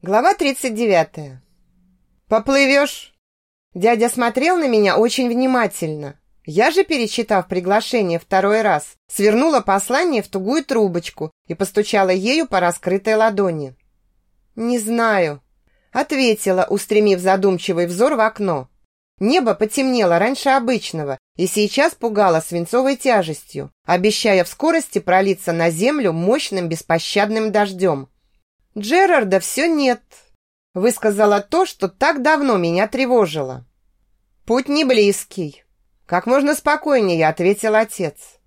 Глава 39. «Поплывешь?» Дядя смотрел на меня очень внимательно. Я же, перечитав приглашение второй раз, свернула послание в тугую трубочку и постучала ею по раскрытой ладони. «Не знаю», — ответила, устремив задумчивый взор в окно. Небо потемнело раньше обычного и сейчас пугало свинцовой тяжестью, обещая в скорости пролиться на землю мощным беспощадным дождем. Джерарда все нет. Высказала то, что так давно меня тревожило. Путь не близкий. Как можно спокойнее, ответил отец.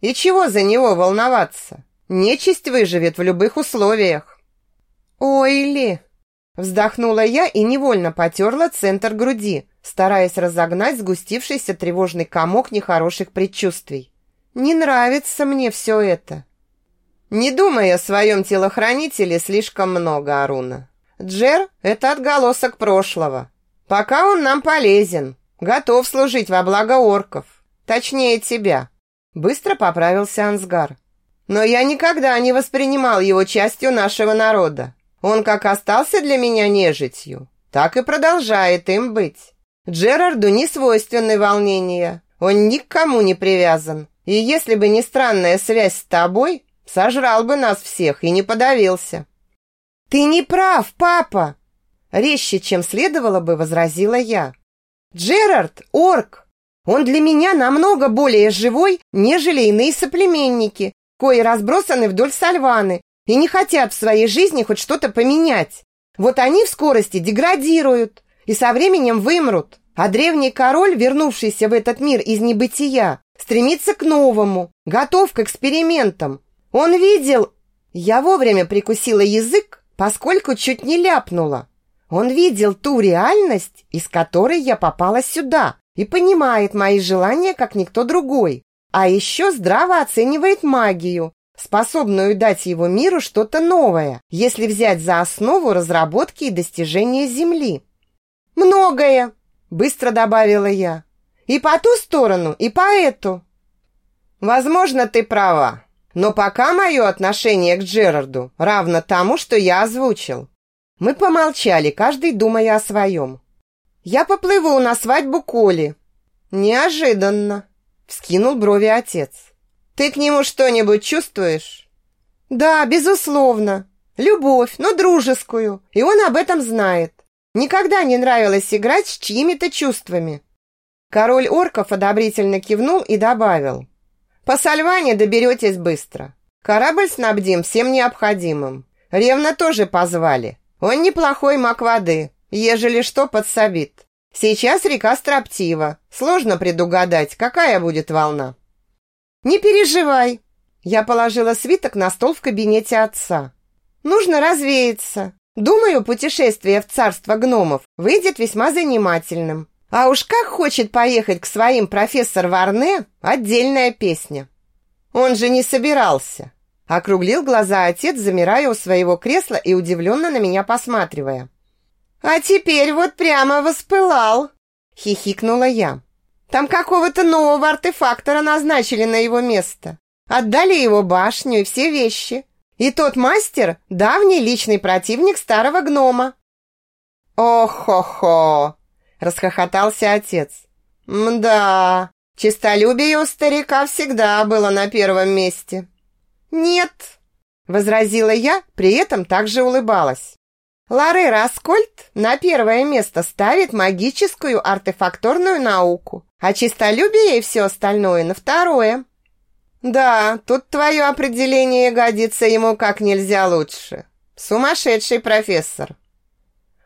И чего за него волноваться? Нечисть выживет в любых условиях. Ой ли! Вздохнула я и невольно потерла центр груди, стараясь разогнать сгустившийся тревожный комок нехороших предчувствий. Не нравится мне все это. Не думай о своем телохранителе слишком много, Аруна. Джер – это отголосок прошлого. Пока он нам полезен, готов служить во благо орков. Точнее, тебя. Быстро поправился Ансгар. Но я никогда не воспринимал его частью нашего народа. Он как остался для меня нежитью, так и продолжает им быть. Джерарду не свойственны волнения. Он никому не привязан. И если бы не странная связь с тобой, Сожрал бы нас всех и не подавился. Ты не прав, папа, резче, чем следовало бы, возразила я. Джерард орк. Он для меня намного более живой, нежели иные соплеменники, кои разбросаны вдоль Сальваны и не хотят в своей жизни хоть что-то поменять. Вот они в скорости деградируют и со временем вымрут, а древний король, вернувшийся в этот мир из небытия, стремится к новому, готов к экспериментам, он видел... Я вовремя прикусила язык, поскольку чуть не ляпнула. Он видел ту реальность, из которой я попала сюда, и понимает мои желания, как никто другой. А еще здраво оценивает магию, способную дать его миру что-то новое, если взять за основу разработки и достижения Земли. «Многое!» – быстро добавила я. «И по ту сторону, и по эту». «Возможно, ты права», но пока мое отношение к Джерарду равно тому, что я озвучил. Мы помолчали, каждый думая о своем. Я поплыву на свадьбу Коли. Неожиданно. Вскинул брови отец. Ты к нему что-нибудь чувствуешь? Да, безусловно. Любовь, но дружескую. И он об этом знает. Никогда не нравилось играть с чьими-то чувствами. Король орков одобрительно кивнул и добавил. По Сальване доберетесь быстро. Корабль снабдим всем необходимым. Ревна тоже позвали. Он неплохой маг воды, ежели что подсобит. Сейчас река строптива. Сложно предугадать, какая будет волна. Не переживай. Я положила свиток на стол в кабинете отца. Нужно развеяться. Думаю, путешествие в царство гномов выйдет весьма занимательным. А уж как хочет поехать к своим профессор Варне, отдельная песня. Он же не собирался. Округлил глаза отец, замирая у своего кресла и удивленно на меня посматривая. «А теперь вот прямо воспылал!» Хихикнула я. «Там какого-то нового артефактора назначили на его место. Отдали его башню и все вещи. И тот мастер – давний личный противник старого гнома». «Ох-хо-хо!» Расхохотался отец. Мда, честолюбие у старика всегда было на первом месте. Нет, возразила я, при этом также улыбалась. Лары Раскольд на первое место ставит магическую артефакторную науку, а честолюбие и все остальное на второе. Да, тут твое определение годится ему как нельзя лучше. Сумасшедший профессор.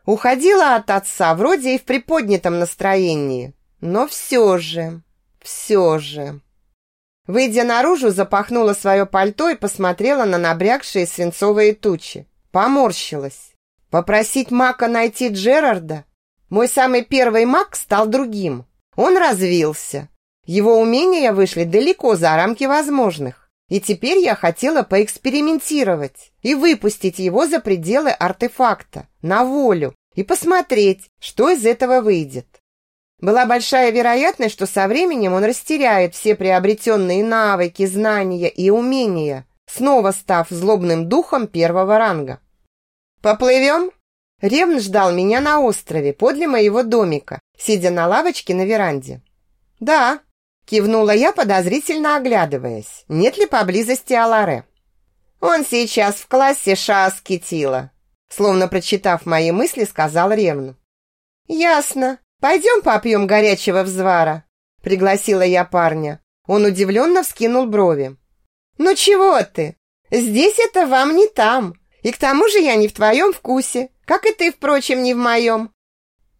Уходила от отца вроде и в приподнятом настроении, но все же, все же. Выйдя наружу, запахнула свое пальто и посмотрела на набрякшие свинцовые тучи. Поморщилась. Попросить Мака найти Джерарда? Мой самый первый Мак стал другим. Он развился. Его умения вышли далеко за рамки возможных. И теперь я хотела поэкспериментировать и выпустить его за пределы артефакта, на волю, и посмотреть, что из этого выйдет. Была большая вероятность, что со временем он растеряет все приобретенные навыки, знания и умения, снова став злобным духом первого ранга. «Поплывем?» Ревн ждал меня на острове подле моего домика, сидя на лавочке на веранде. «Да», – кивнула я, подозрительно оглядываясь, нет ли поблизости Аларе. «Он сейчас в классе шаски тила», – словно прочитав мои мысли, сказал Ревн. «Ясно. Пойдем попьем горячего взвара», – пригласила я парня. Он удивленно вскинул брови. «Ну чего ты? Здесь это вам не там. И к тому же я не в твоем вкусе, как и ты, впрочем, не в моем».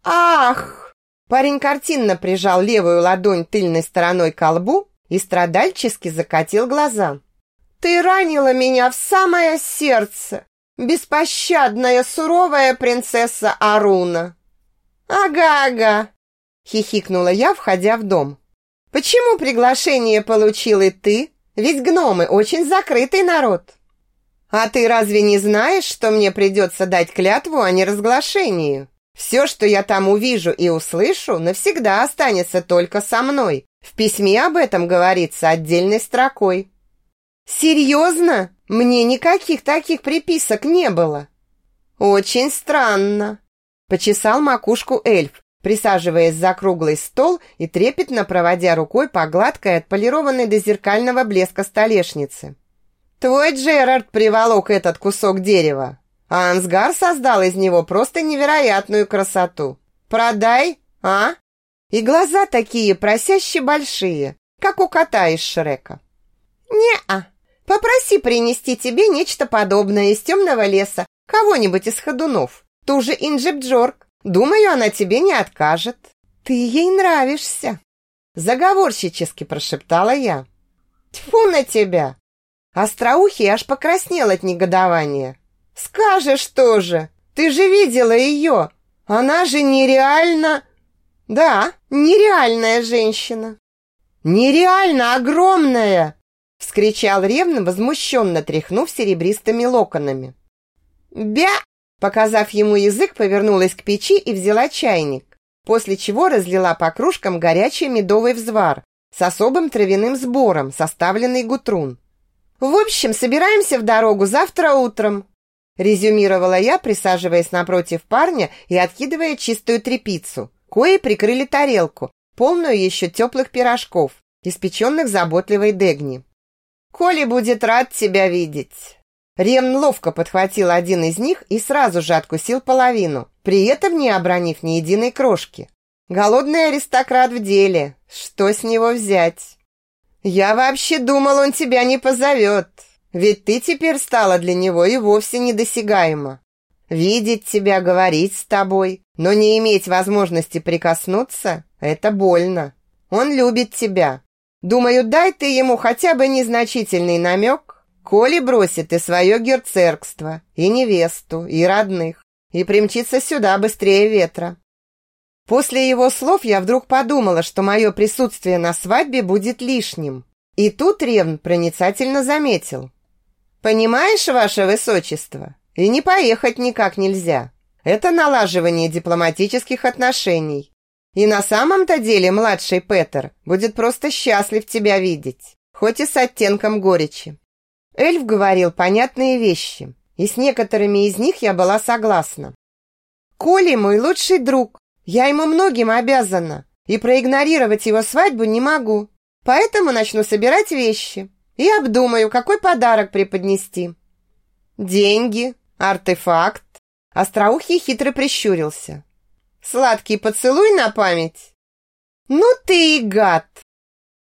«Ах!» Парень картинно прижал левую ладонь тыльной стороной к лбу и страдальчески закатил глаза. «Ты ранила меня в самое сердце, беспощадная суровая принцесса Аруна!» «Ага-ага!» – хихикнула я, входя в дом. «Почему приглашение получил и ты? Ведь гномы очень закрытый народ!» «А ты разве не знаешь, что мне придется дать клятву о неразглашении? Все, что я там увижу и услышу, навсегда останется только со мной. В письме об этом говорится отдельной строкой». «Серьезно? Мне никаких таких приписок не было». «Очень странно», – почесал макушку эльф, присаживаясь за круглый стол и трепетно проводя рукой по гладкой, отполированной до зеркального блеска столешнице. Твой Джерард приволок этот кусок дерева, а Ансгар создал из него просто невероятную красоту. Продай, а? И глаза такие просяще большие, как у кота из Шрека. Не-а. Попроси принести тебе нечто подобное из темного леса, кого-нибудь из ходунов. Ту же Инджибджорк. Думаю, она тебе не откажет. Ты ей нравишься. Заговорщически прошептала я. Тьфу на тебя! Остроухий аж покраснел от негодования. «Скажешь тоже! Ты же видела ее! Она же нереально...» «Да, нереальная женщина!» «Нереально огромная!» Вскричал ревно, возмущенно тряхнув серебристыми локонами. «Бя!» Показав ему язык, повернулась к печи и взяла чайник, после чего разлила по кружкам горячий медовый взвар с особым травяным сбором, составленный гутрун. В общем, собираемся в дорогу завтра утром, резюмировала я, присаживаясь напротив парня и откидывая чистую трепицу. Кои прикрыли тарелку, полную еще теплых пирожков, испеченных заботливой Дегни. Коли будет рад тебя видеть. Рем ловко подхватил один из них и сразу же откусил половину, при этом не обронив ни единой крошки. Голодный аристократ в деле. Что с него взять? «Я вообще думал, он тебя не позовет, ведь ты теперь стала для него и вовсе недосягаема. Видеть тебя, говорить с тобой, но не иметь возможности прикоснуться – это больно. Он любит тебя. Думаю, дай ты ему хотя бы незначительный намек, коли бросит и свое герцергство, и невесту, и родных, и примчится сюда быстрее ветра. После его слов я вдруг подумала, что мое присутствие на свадьбе будет лишним. И тут Ревн проницательно заметил. «Понимаешь, ваше высочество, и не поехать никак нельзя. Это налаживание дипломатических отношений. И на самом-то деле младший Петер будет просто счастлив тебя видеть, хоть и с оттенком горечи». Эльф говорил понятные вещи, и с некоторыми из них я была согласна. «Коли мой лучший друг, я ему многим обязана, и проигнорировать его свадьбу не могу. Поэтому начну собирать вещи и обдумаю, какой подарок преподнести. Деньги, артефакт. Остроухий хитро прищурился. Сладкий поцелуй на память. Ну ты и гад!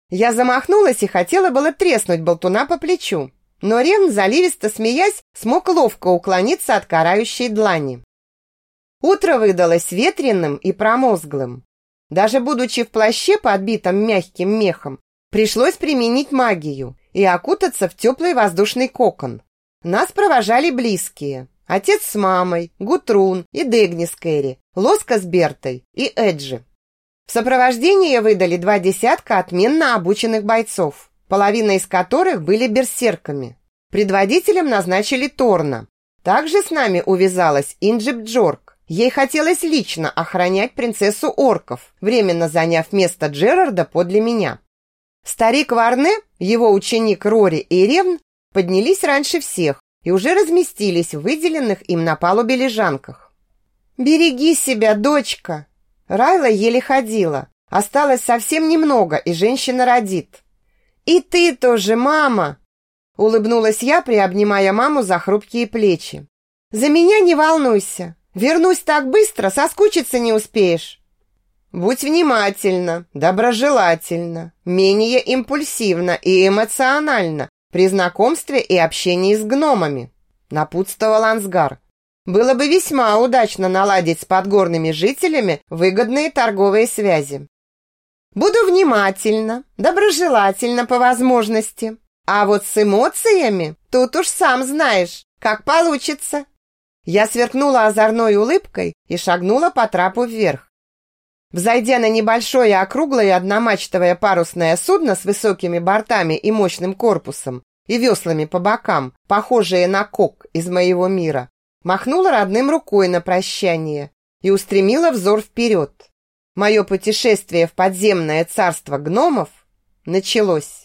Я замахнулась и хотела было треснуть болтуна по плечу, но Рен, заливисто смеясь, смог ловко уклониться от карающей длани. Утро выдалось ветреным и промозглым. Даже будучи в плаще, подбитом мягким мехом, пришлось применить магию и окутаться в теплый воздушный кокон. Нас провожали близкие. Отец с мамой, Гутрун и Дегни с Кэрри, Лоска с Бертой и Эджи. В сопровождение выдали два десятка отменно обученных бойцов, половина из которых были берсерками. Предводителем назначили Торна. Также с нами увязалась Инджип Джорк, Ей хотелось лично охранять принцессу орков, временно заняв место Джерарда подле меня. Старик Варне, его ученик Рори и Ревн поднялись раньше всех и уже разместились в выделенных им на палубе лежанках. «Береги себя, дочка!» Райла еле ходила. Осталось совсем немного, и женщина родит. «И ты тоже, мама!» Улыбнулась я, приобнимая маму за хрупкие плечи. «За меня не волнуйся. Вернусь так быстро, соскучиться не успеешь». Будь внимательна, доброжелательна, менее импульсивна и эмоциональна при знакомстве и общении с гномами, напутствовал Ансгар. Было бы весьма удачно наладить с подгорными жителями выгодные торговые связи. Буду внимательна, доброжелательна по возможности. А вот с эмоциями тут уж сам знаешь, как получится. Я сверкнула озорной улыбкой и шагнула по трапу вверх. Взойдя на небольшое округлое одномачтовое парусное судно с высокими бортами и мощным корпусом и веслами по бокам, похожее на кок из моего мира, махнула родным рукой на прощание и устремила взор вперед. Мое путешествие в подземное царство гномов началось.